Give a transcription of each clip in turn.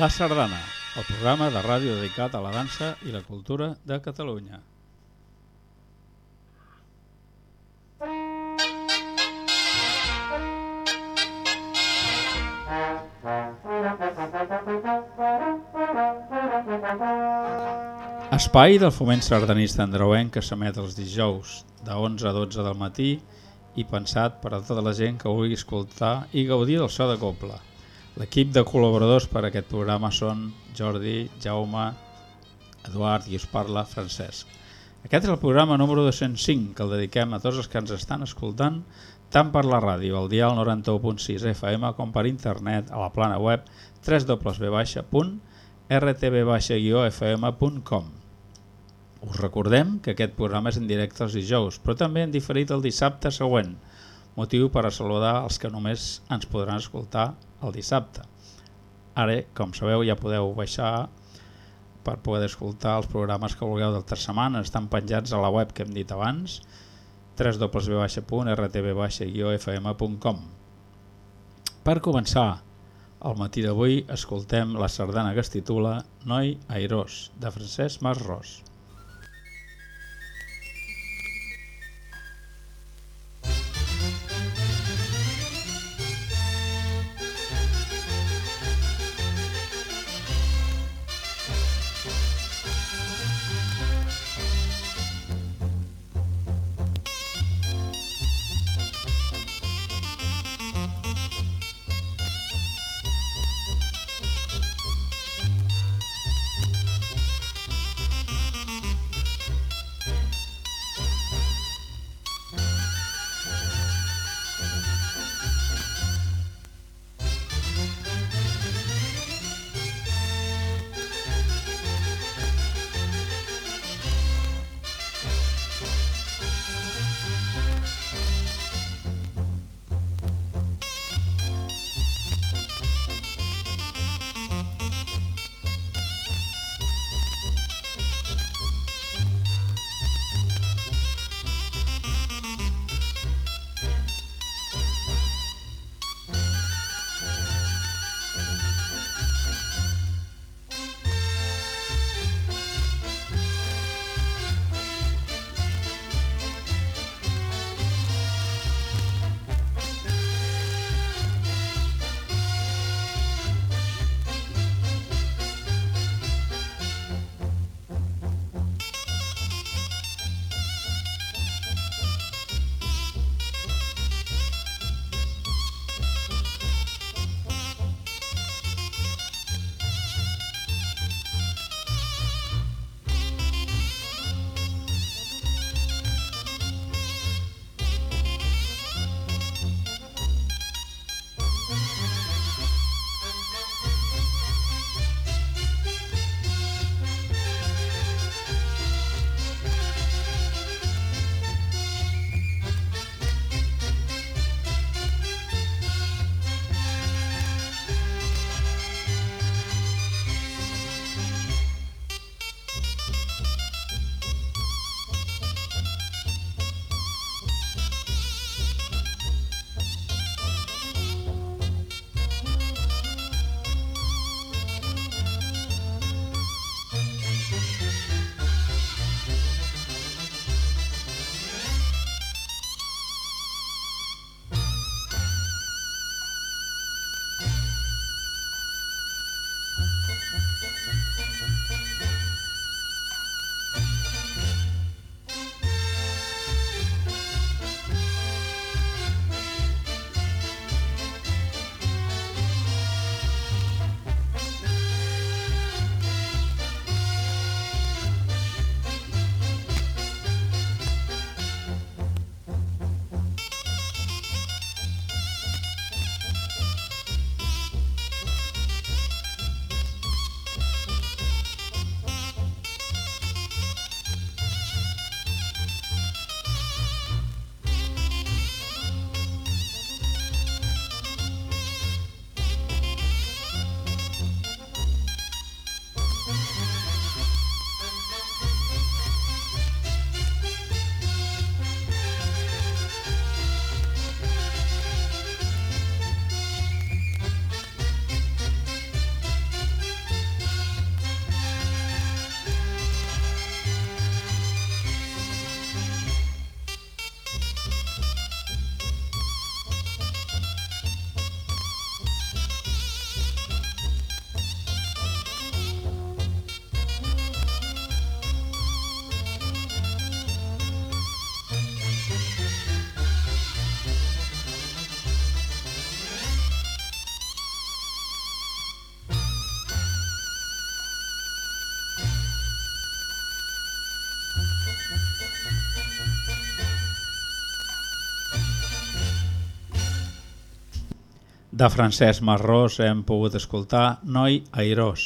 La Sardana, el programa de ràdio dedicat a la dansa i la cultura de Catalunya. Espai del foment sardanista andreuenc que s'emet els dijous de 11 a 12 del matí i pensat per a tota la gent que vulgui escoltar i gaudir del so de coble. L'equip de col·laboradors per a aquest programa són Jordi, Jaume, Eduard i us parla Francesc. Aquest és el programa número 205 que el dediquem a tots els que ens estan escoltant tant per la ràdio al dial 91.6 FM com per internet a la plana web www.rtb-fm.com Us recordem que aquest programa és en directe els dijous, però també en diferit el dissabte següent, motiu per a saludar els que només ens podran escoltar el dissabte. Ara, com sabeu, ja podeu baixar per poder escoltar els programes que vulgueu d'altres setmanes. Estan penjats a la web que hem dit abans, www.rtb-fm.com Per començar, al matí d'avui escoltem la sardana que es titula Noi Airós, de Francesc Masros. De Francesc Marrós hem pogut escoltar Noi Airós.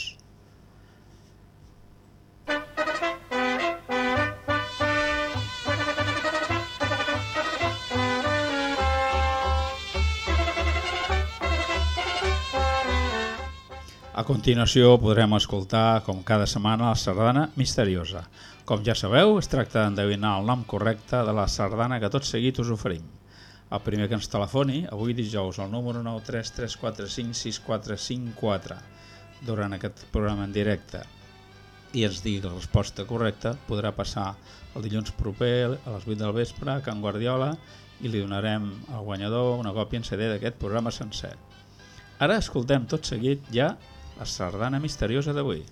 A continuació podrem escoltar, com cada setmana, la sardana misteriosa. Com ja sabeu, es tracta d'endevinar el nom correcte de la sardana que tot seguit us oferim. El primer que ens telefoni, avui dijous, al número 933456454, durant aquest programa en directe, i ens digui la resposta correcta, podrà passar el dilluns proper a les 8 del vespre a Can Guardiola i li donarem al guanyador una còpia en CD d'aquest programa sencer. Ara escoltem tot seguit ja la sardana misteriosa d'avui.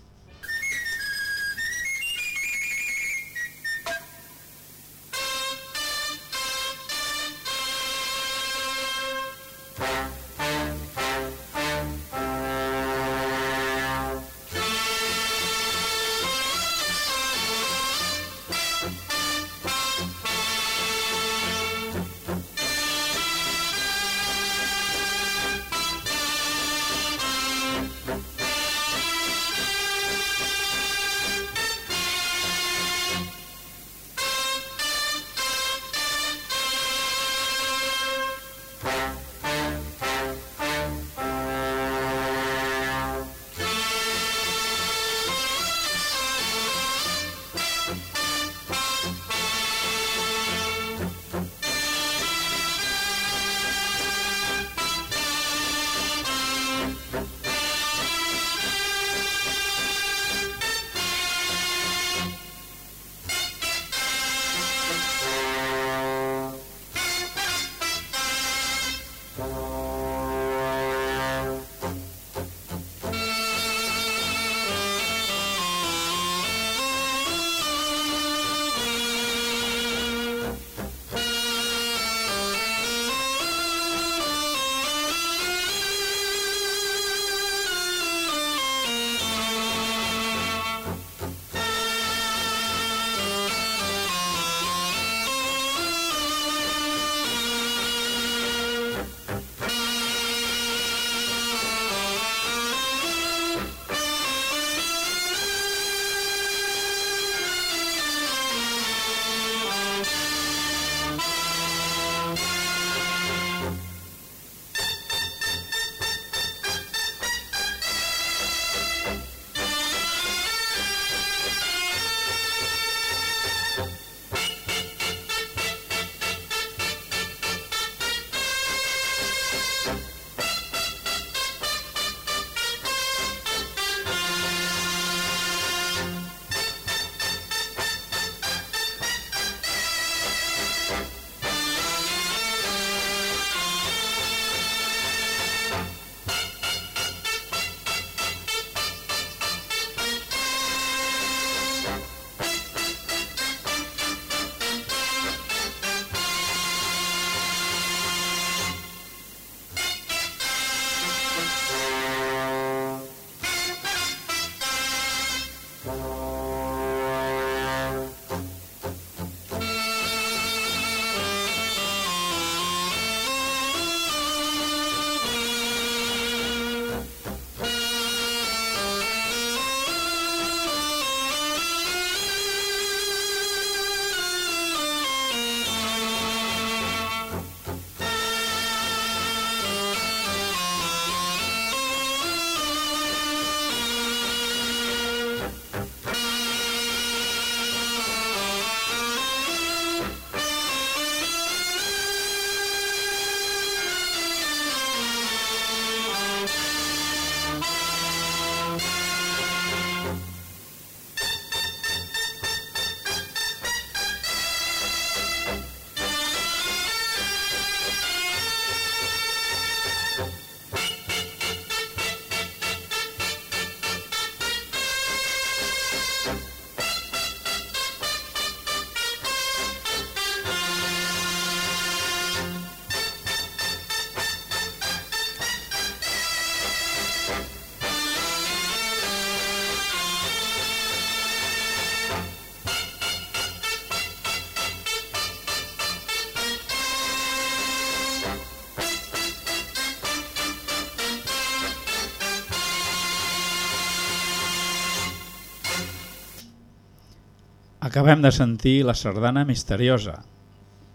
Acabem de sentir la sardana misteriosa,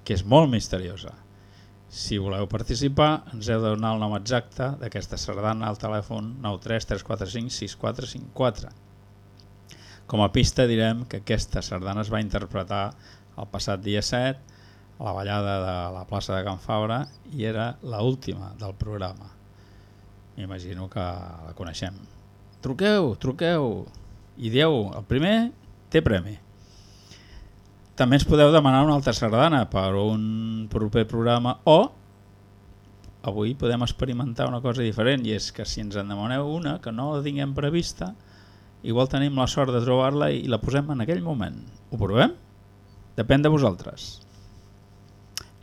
que és molt misteriosa. Si voleu participar, ens heu de donar el nom exacte d'aquesta sardana al telèfon 933456454. Com a pista direm que aquesta sardana es va interpretar el passat dia 7 a la ballada de la plaça de Can Fabra i era la última del programa. M'imagino que la coneixem. Truqueu, truqueu i dieu, el primer té premi. També ens podeu demanar una altra sardana per un proper programa o avui podem experimentar una cosa diferent i és que si ens en demaneu una que no la tinguem prevista igual tenim la sort de trobar-la i la posem en aquell moment. Ho provem? Depèn de vosaltres.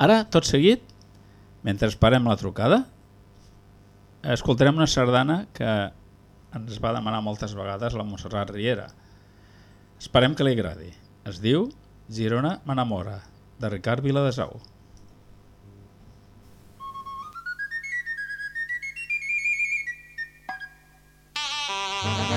Ara, tot seguit, mentre esperem la trucada, escoltarem una sardana que ens va demanar moltes vegades la Montserrat Riera. Esperem que li agradi. Es diu Girona m'enamora, de Ricard Viladesau. Mm -hmm.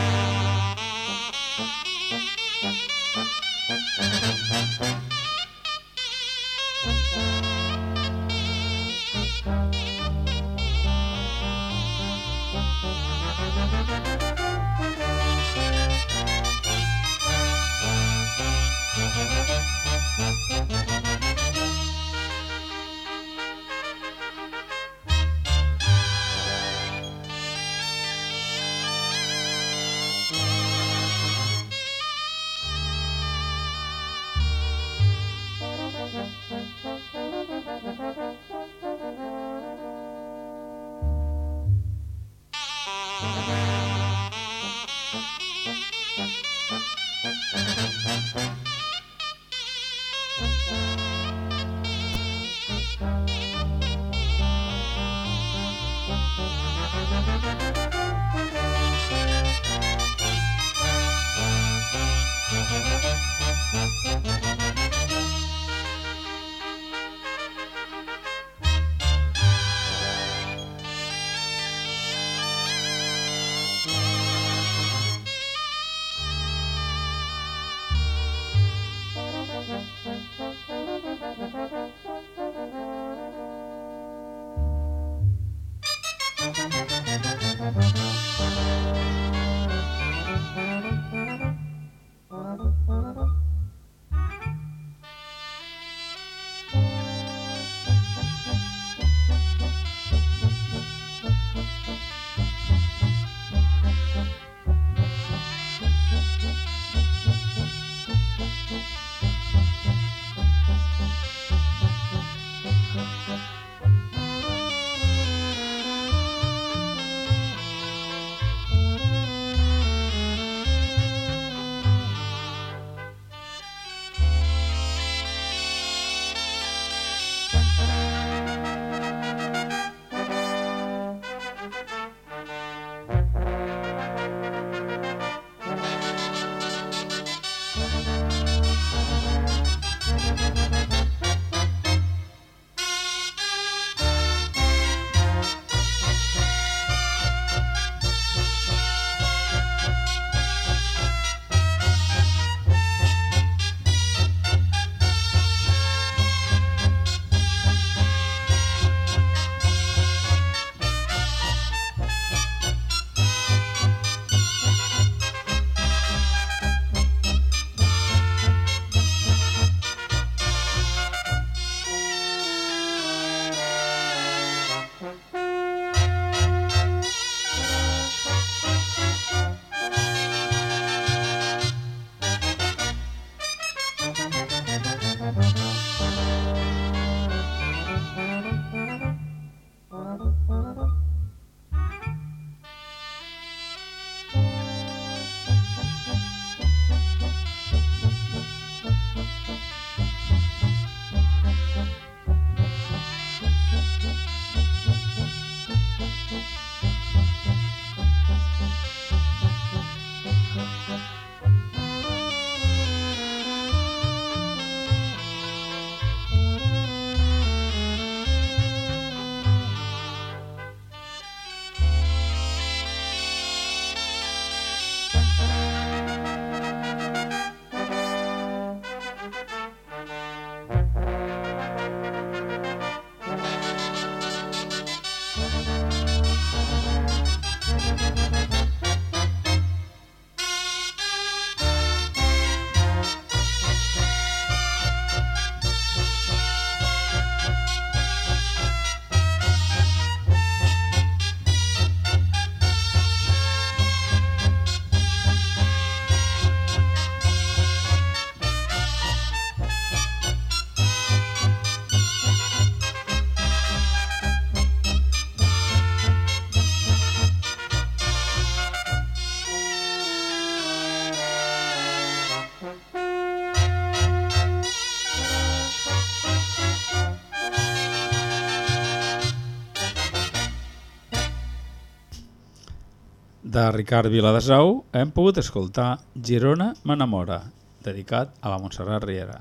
De Ricard Viladesau hem pogut escoltar Girona m'enamora, dedicat a la Montserrat Riera.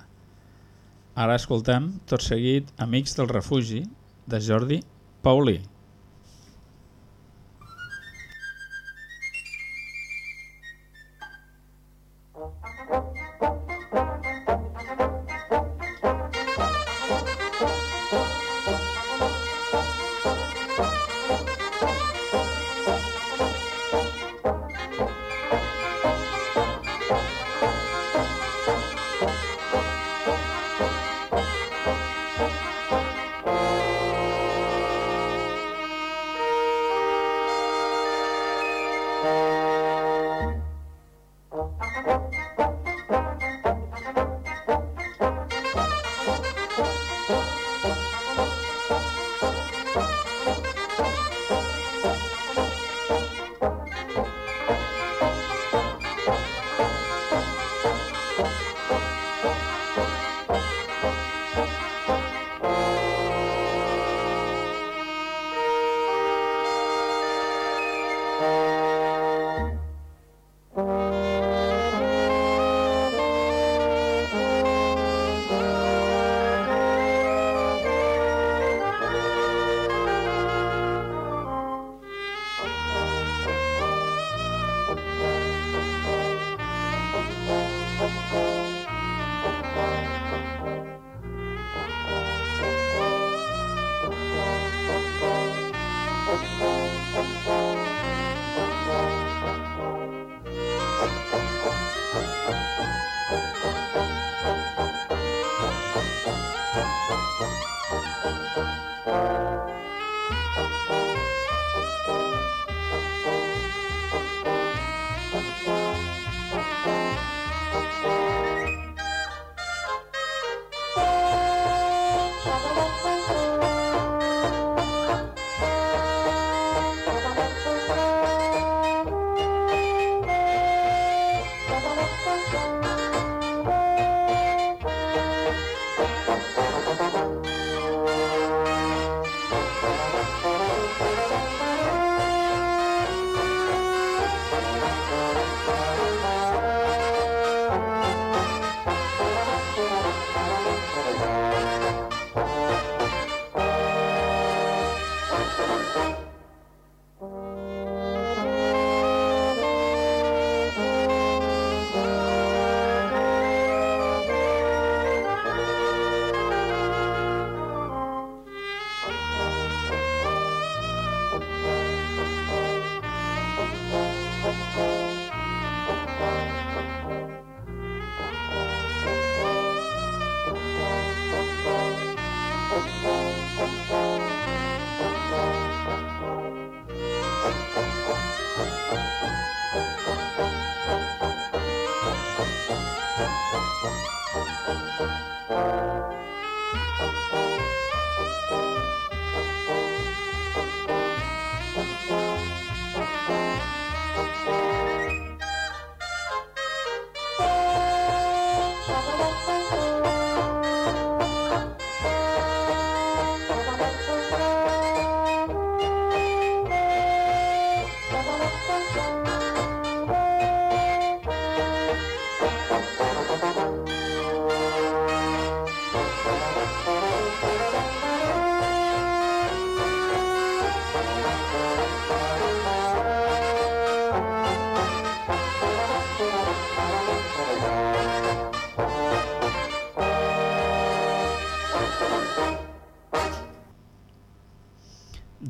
Ara escoltem tot seguit Amics del refugi de Jordi Paulí.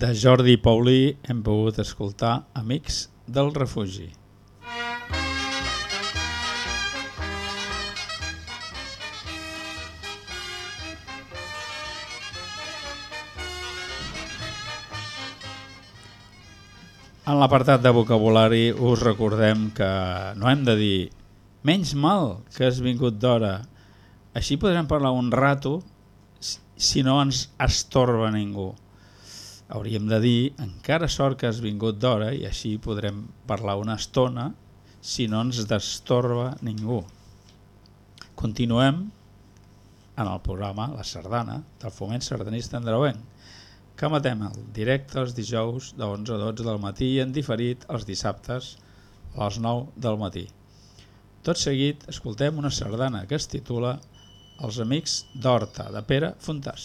De Jordi Paulí hem pogut escoltar Amics del refugi. En l'apartat de vocabulari us recordem que no hem de dir menys mal que has vingut d'hora. Així podrem parlar un rato si no ens estorba ningú. Hauríem de dir encara sort que has vingut d'hora i així podrem parlar una estona si no ens destorba ningú. Continuem en el programa La Sardana del Foment Sardanista Andreuenc. que matem el directe els dijous de 11 a 12 del matí i en diferit els dissabtes a les 9 del matí. Tot seguit escoltem una sardana que es titula Els amics d'Horta, de Pere Fontàs.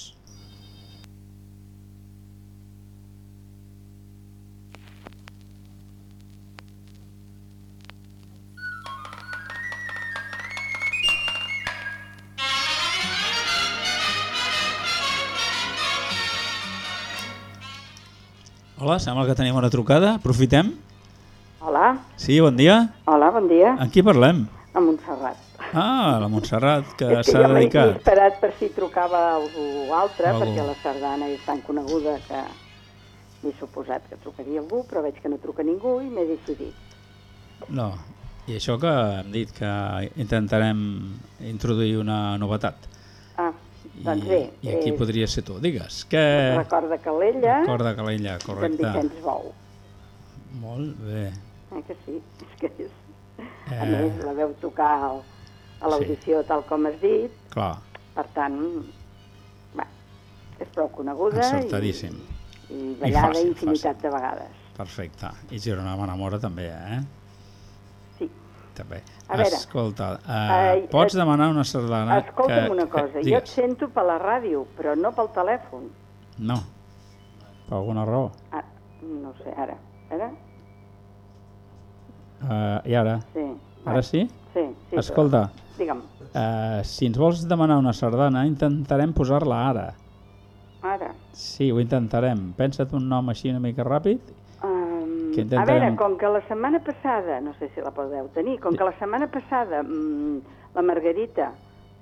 Hola, sembla que tenim una trucada. Aprofitem. Hola, Sí, bon dia. hola, bon dia. Amb qui parlem? A Montserrat. Ah, la Montserrat, que És que s'ha jo dedicat. esperat per si trucava algú altre, Algú. perquè la sardana és tan coneguda que m'he suposat que trucaria algú, però veig que no truca ningú i m'he decidit. No, i això que hem dit, que intentarem introduir una novetat. I, doncs bé, I aquí és podria ser tu. Digues, que... Record de Calella Cor de Calella, d'en correcte. Vicenç Bou. Molt bé. Eh que sí? És que és... A Eh, més, la veu tocar al- a l'audició tal com has dit, clar, per tant, bé, és prou coneguda encertadíssim. i, i ballada fàcil, infinitat de vegades. Perfecte. I Girona m'enamora també, eh? També. A veure, Escolta, eh, ai, pots eh, demanar una sardana Escolta'm que... una que- cosa, jo et sento per la ràdio, però no pel telèfon. No, per alguna raó. Ah, no sé, ara. Ara? Uh, I ara? Sí. Ara sí? Sí, sí. Escolta, Però, digue'm, uh, si ens vols demanar una sardana, intentarem posar-la ara. ara. Sí, ho intentarem. Pensa't un nom així una mica ràpid. Que a veure, com que la setmana passada, no sé si la podeu tenir, com que la setmana passada mm, la Margarita,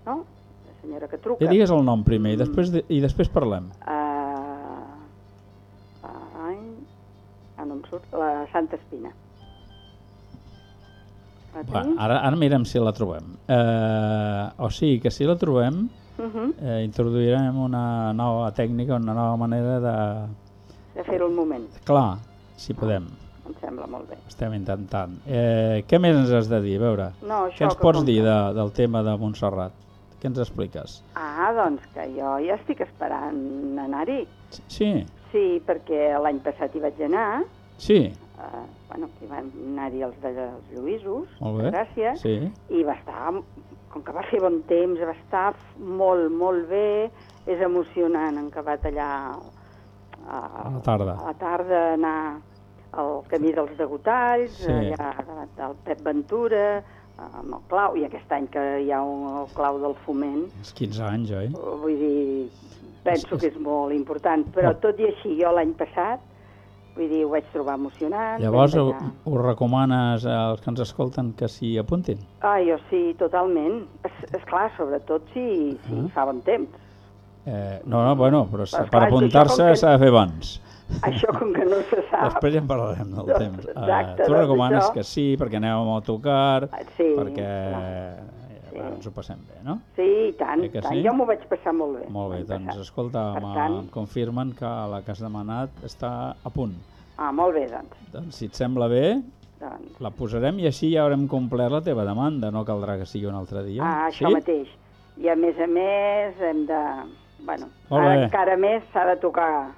no? La senyora que truca... Ja digues el nom primer i després, de, i després parlem. Uh, ai, ah, no em surt, la Santa Espina. Va, ara, ara mirem si la trobem. Uh, o sigui que si la trobem, Uh -huh. eh, introduirem una nova tècnica, una nova manera de... De fer-ho al moment, Clar, si podem. em sembla molt bé. Estem intentant. Eh, què més ens has de dir? A veure, No, què això ens que pots dir de, del tema de Montserrat? Què ens expliques? Ah, doncs que jo ja estic esperant anar-hi. Sí, Sí, perquè l'any passat hi vaig anar, sí, eh, bueno, que hi van anar-hi els de els Lluïsos, molt bé. gràcies, Sí, i va estar, com que va fer bon temps, va estar molt, molt bé, és emocionant, en acabat allà a, A la tarda. a la tarda anar al camí dels degotalls, Sí. allà davant del Pep Ventura, amb el Clau, i aquest any que hi ha un, el Clau del Foment, els 15 anys, oi? vull dir, penso que és molt important, però tot i així, jo l'any passat, vull dir, ho vaig trobar emocionant. Llavors ho, ho recomanes als que ens escolten que s'hi apuntin? Ah, jo sí, totalment. És, és clar, sobretot si, si Ah. fa bon temps. Eh, no, no, bueno, però per és apuntar-se s'ha de fer abans. Això com que no se sap... Després ja en parlarem del Doncs, temps. Eh, exacte, tu doncs recomanes això. que sí, perquè aneu amb autocar, Ah, sí, perquè clar. eh, Sí. ens ho passem bé, no? Sí, i tant, Eh tant. sí? Jo m'ho vaig passar molt bé. Molt bé, doncs passat. escolta, Per tant- confirmen que la que has demanat està a punt. Ah, molt bé, doncs. Doncs si et sembla bé, doncs. la posarem i així ja haurem complert la teva demanda, no caldrà que sigui un altre dia. Ah, això sí? mateix. I a més a més hem de... Bueno, ara encara més s'ha de tocar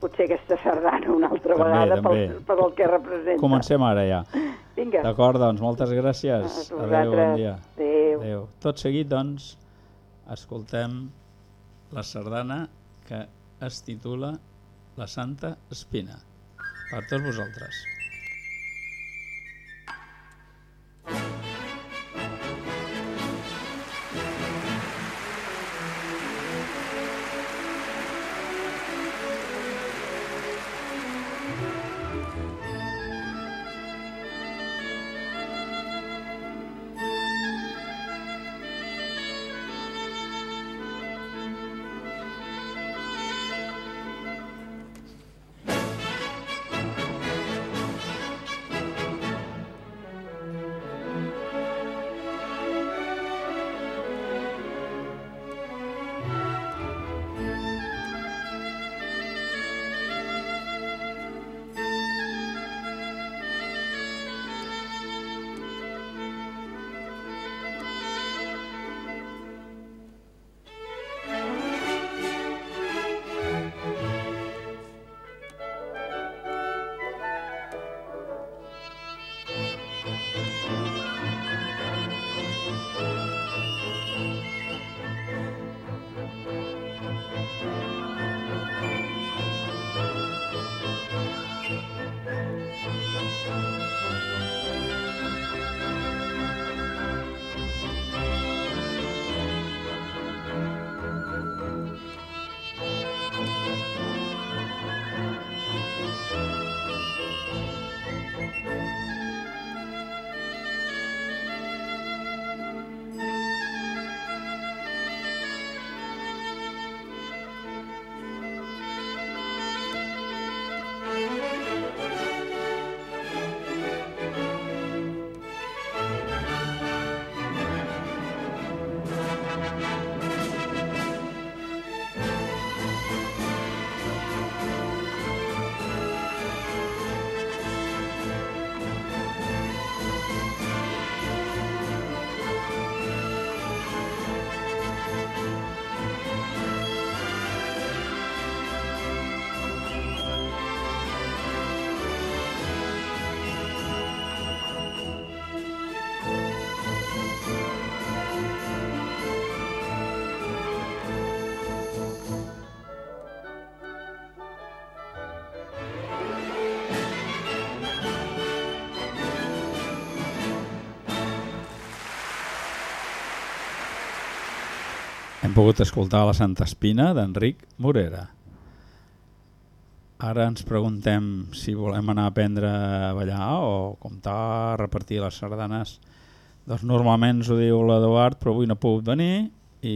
potser aquesta sardana una altra També, vegada també. pel, per el que representa. Comencem ara ja. Vinga. D'acord, doncs moltes gràcies. A Adéu, bon dia. Adéu. Adéu. Tot seguit, doncs, escoltem la sardana que es titula La Santa Espina. Per tots vosaltres. Pogut escoltar la Santa Espina d'Enric Morera. Ara ens preguntem si volem anar a aprendre a ballar o comptar, a repartir les sardanes. Doncs normalment ho diu l'Eduard, però avui no pogut venir i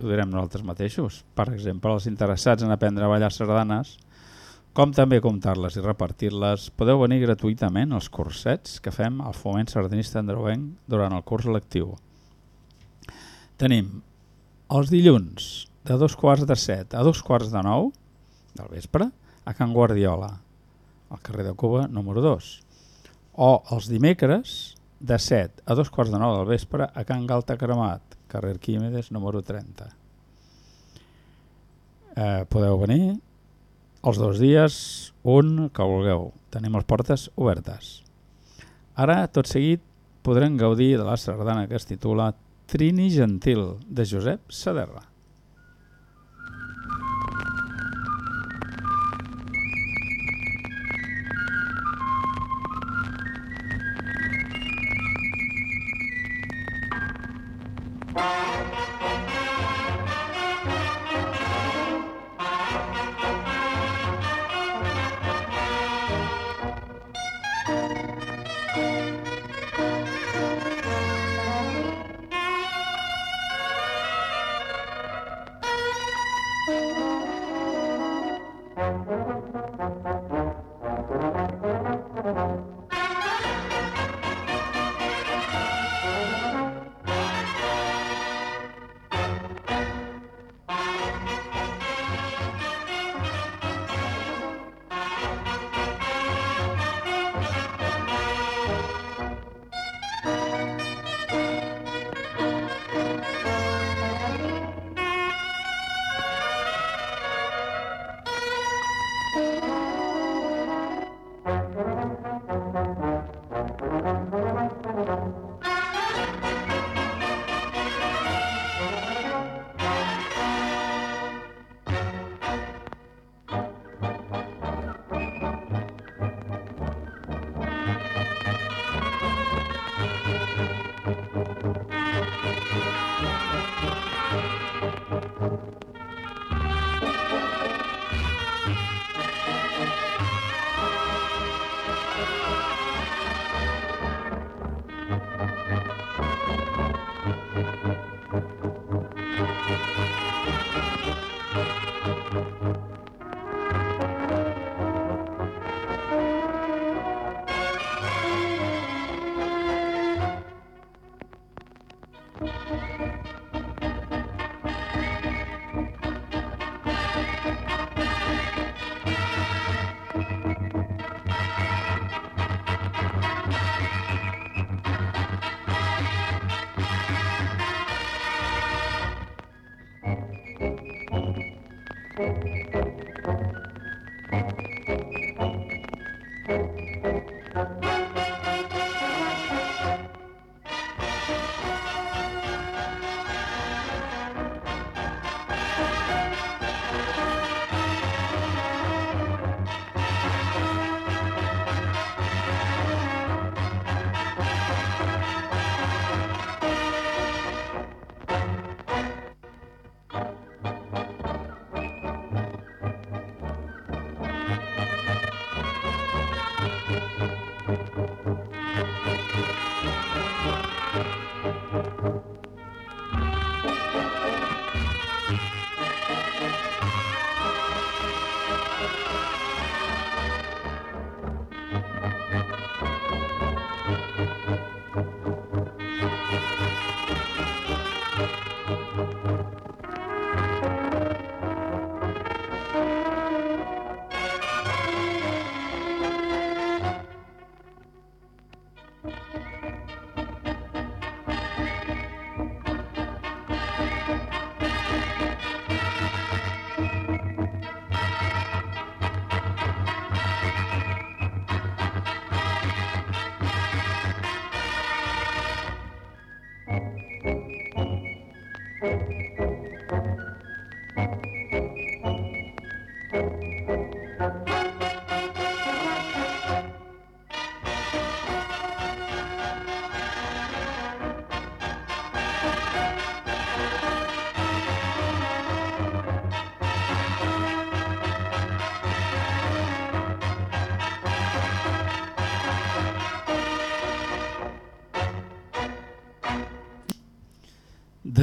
ho direm nosaltres mateixos. Per exemple, els interessats en aprendre a ballar sardanes, com també comptar-les i repartir-les, podeu venir gratuïtament als cursets que fem al Foment Sardanista Androvenc durant el curs lectiu. Tenim els dilluns de dos quarts de set a dos quarts de nou del vespre a Can Guardiola, al carrer de Cuba número 2. O els dimecres de 7 a dos quarts de nou del vespre a Can Galta Cremat, carrer Químedes número 30. Eh, podeu venir els dos dies, un que vulgueu. Tenim les portes obertes. Ara, tot seguit, podrem gaudir de la sardana que es titula Trini Gentil, de Josep Saderra.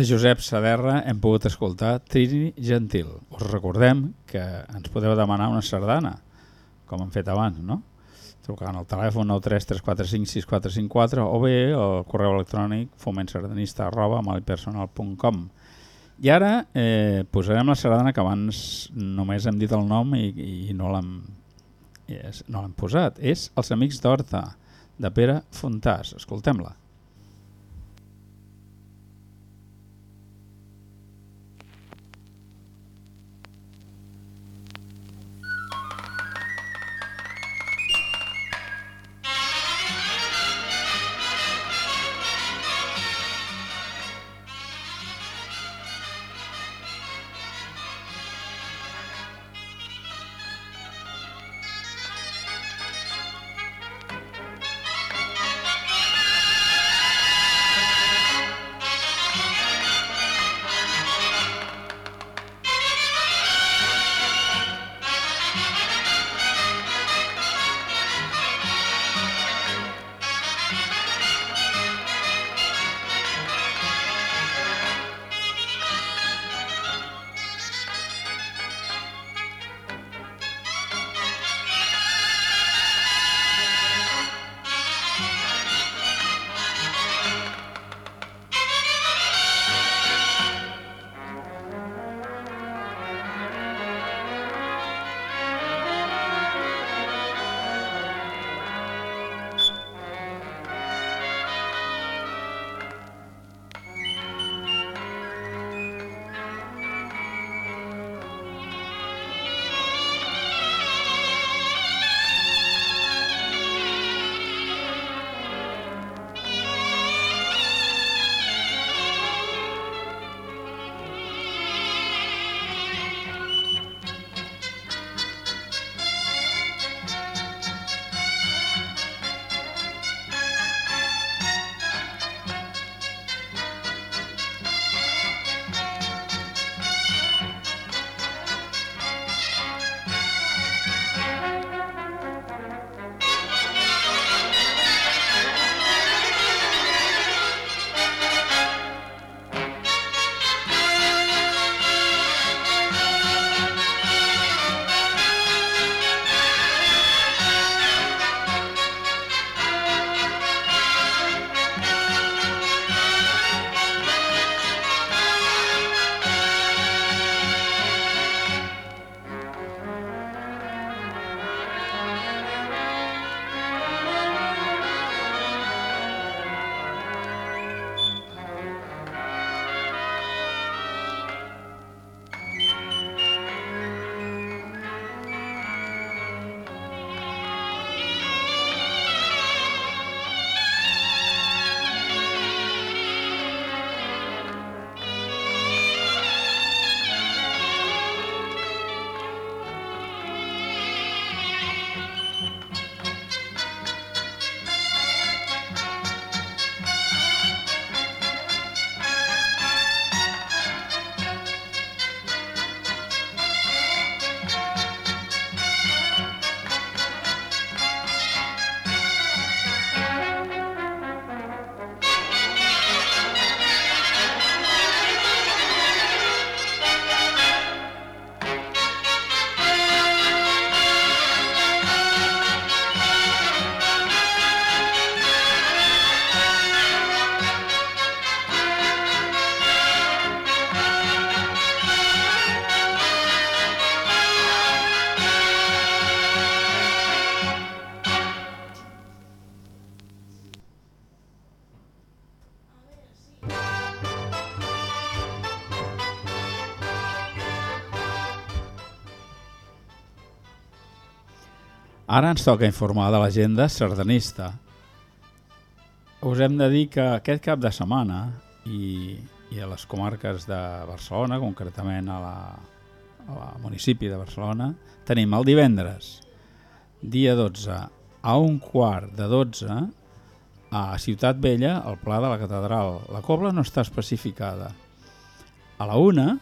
Josep Saderra hem pogut escoltar Trini Gentil. Us recordem que ens podeu demanar una sardana, com hem fet abans, no? Trucant al telèfon 933456454 o bé al correu electrònic fomentsardanista arroba malpersonal.com I ara eh, posarem la sardana que abans només hem dit el nom i, i no l'hem no l'hem posat. És Els Amics d'Horta, de Pere Fontàs. Escoltem-la. Ara ens toca informar de l'agenda sardanista. Us hem de dir que aquest cap de setmana i, i a les comarques de Barcelona, concretament a la, a la municipi de Barcelona, tenim el divendres, dia 12, a un quart de 12, a Ciutat Vella, al Pla de la Catedral. La cobla no està especificada. A la una,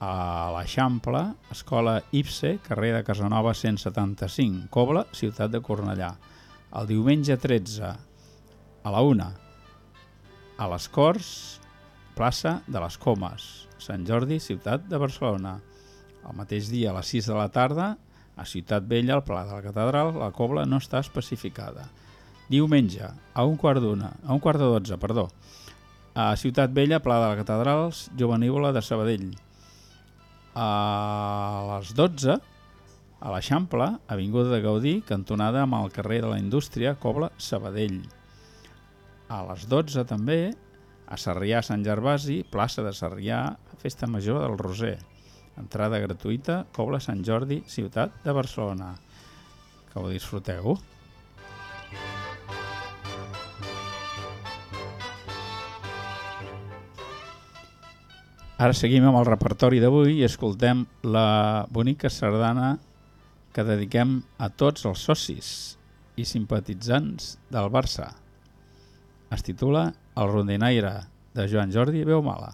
a l'Eixample, Escola Ipse, carrer de Casanova 175, Cobla, ciutat de Cornellà. El diumenge 13, a la 1, a les Corts, plaça de les Comes, Sant Jordi, ciutat de Barcelona. El mateix dia, a les 6 de la tarda, a Ciutat Vella, al Pla de la Catedral, la cobla no està especificada. Diumenge, a un quart d'una, a un quart de dotze, perdó, a Ciutat Vella, Pla de la Catedral, Jovenívola de Sabadell. A les 12, a l'Eixample, Avinguda de Gaudí, cantonada amb el carrer de la Indústria, Cobla, Sabadell. A les 12 també, a Sarrià Sant Gervasi, plaça de Sarrià, Festa Major del Roser. Entrada gratuïta, Cobla Sant Jordi, ciutat de Barcelona. Que ho disfruteu. Ara seguim amb el repertori d'avui i escoltem la bonica sardana que dediquem a tots els socis i simpatitzants del Barça. Es titula El rondinaire de Joan Jordi Beumala.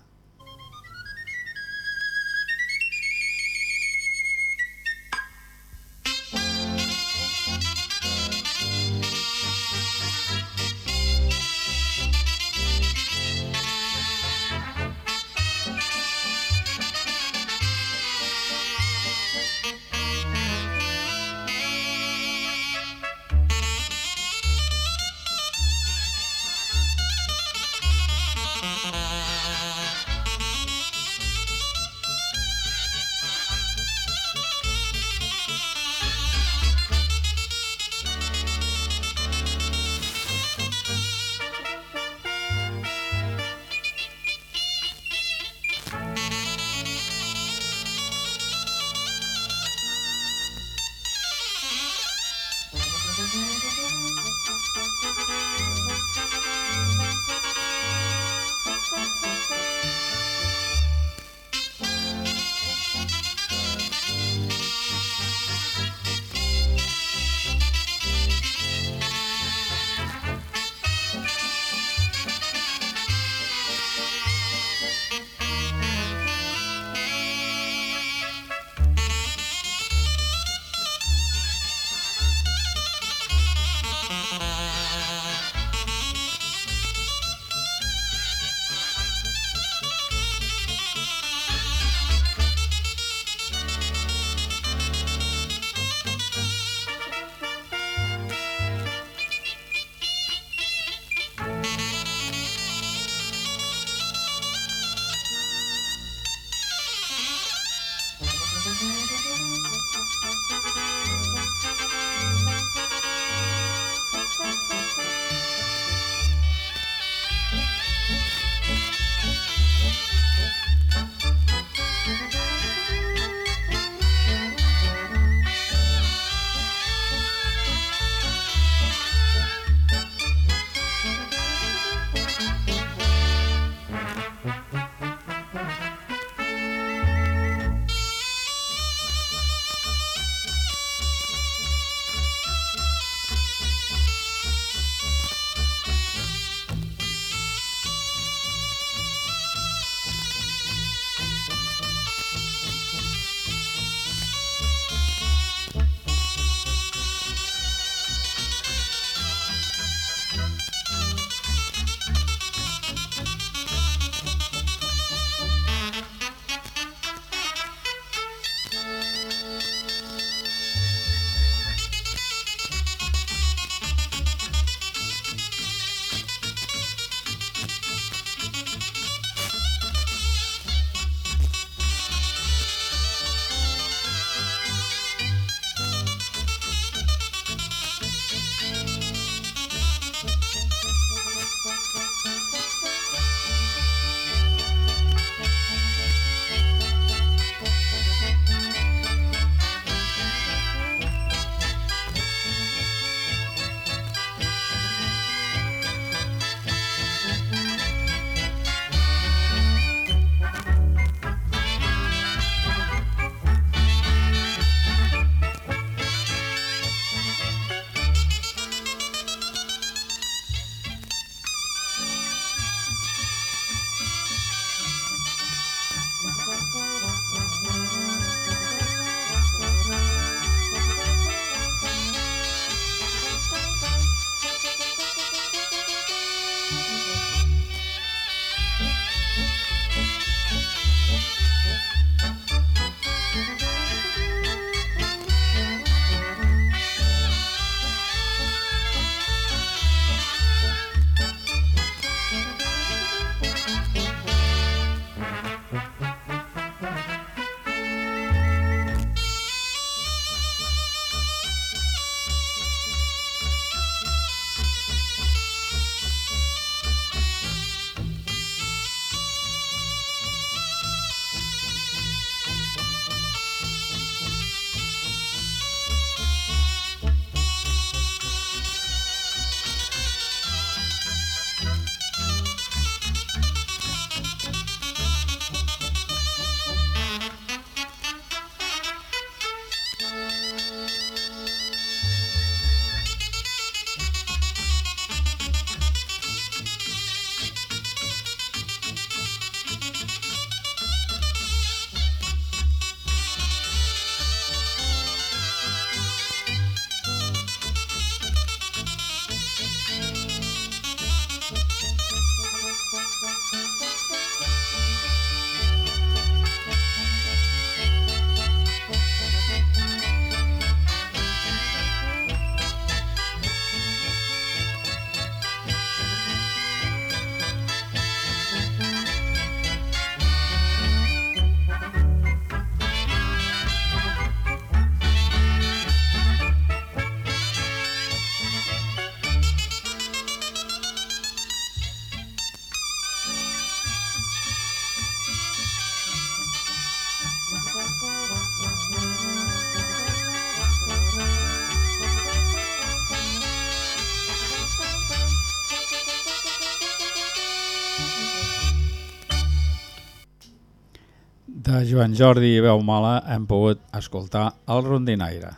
Joan Jordi i Veu Mala hem pogut escoltar el rondinaire.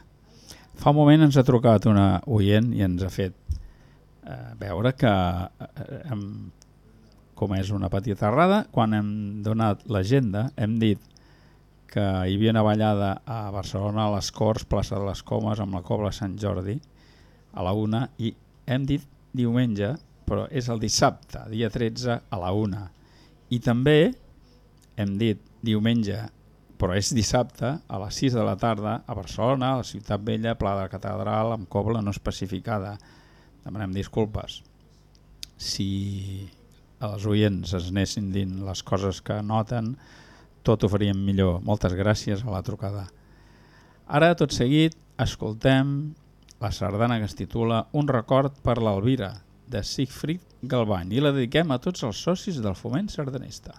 Fa un moment ens ha trucat una oient i ens ha fet eh, veure que eh, hem comès una petita errada. Quan hem donat l'agenda hem dit que hi havia una ballada a Barcelona a les Corts, plaça de les Comes, amb la Cobla Sant Jordi, a la una, i hem dit diumenge, però és el dissabte, dia 13, a la una. I també hem dit diumenge, però és dissabte, a les 6 de la tarda, a Barcelona, a la Ciutat Vella, Pla de la Catedral, amb cobla no especificada. Demanem disculpes. Si els oients es anessin dint les coses que noten, tot ho faríem millor. Moltes gràcies a la trucada. Ara, tot seguit, escoltem la sardana que es titula Un record per l'Alvira, de Siegfried Galbany, i la dediquem a tots els socis del foment sardanista.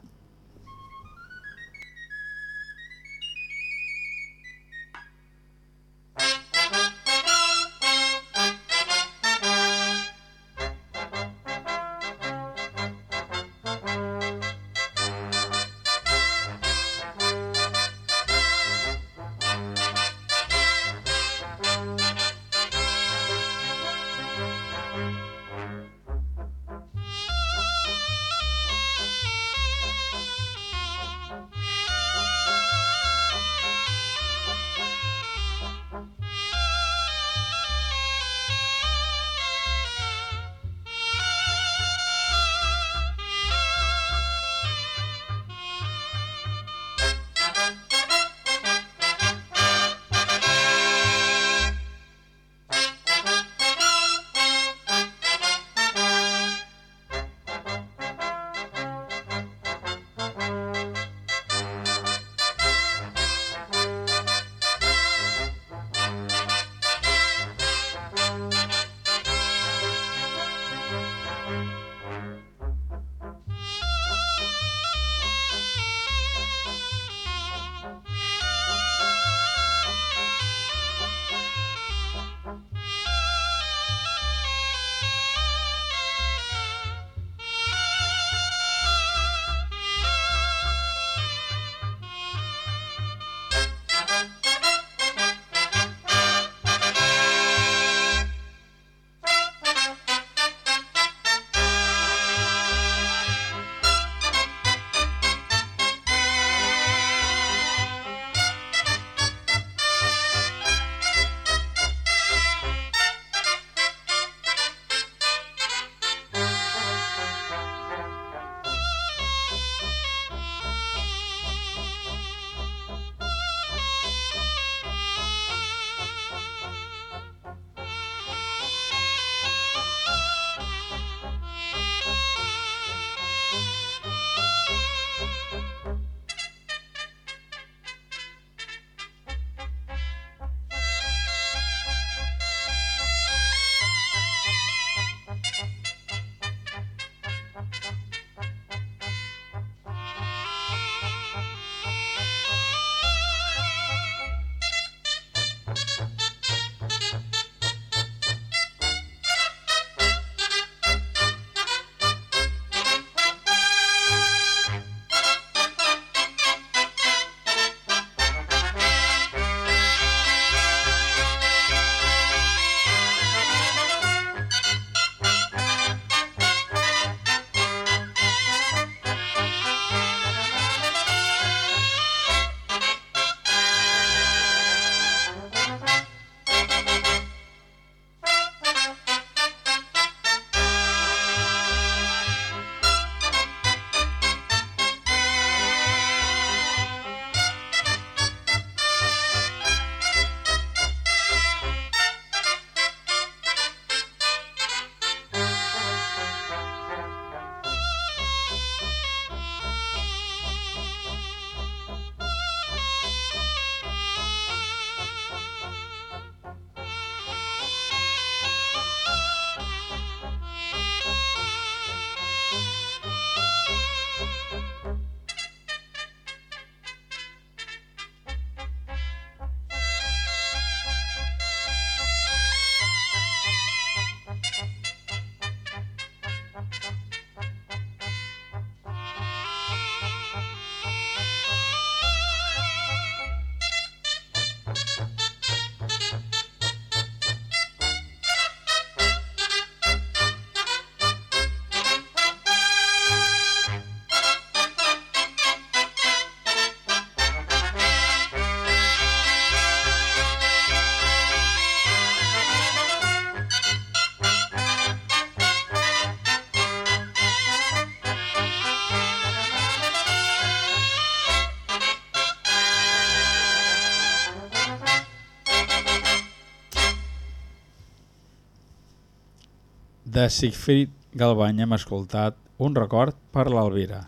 De Sigfrid Galbany hem escoltat un record per l'Alvira.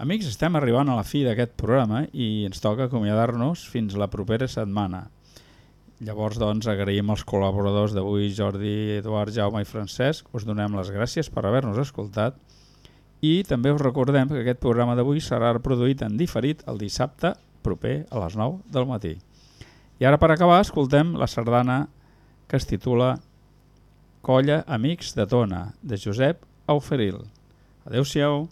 Amics, estem arribant a la fi d'aquest programa i ens toca acomiadar-nos fins la propera setmana. Llavors, doncs, agraïm als col·laboradors d'avui, Jordi, Eduard, Jaume i Francesc. Us donem les gràcies per haver-nos escoltat i també us recordem que aquest programa d'avui serà reproduït en diferit el dissabte proper a les 9 del matí. I ara, per acabar, escoltem la sardana que es titula Colla Amics de Tona, de Josep Auferil. Adéu-siau.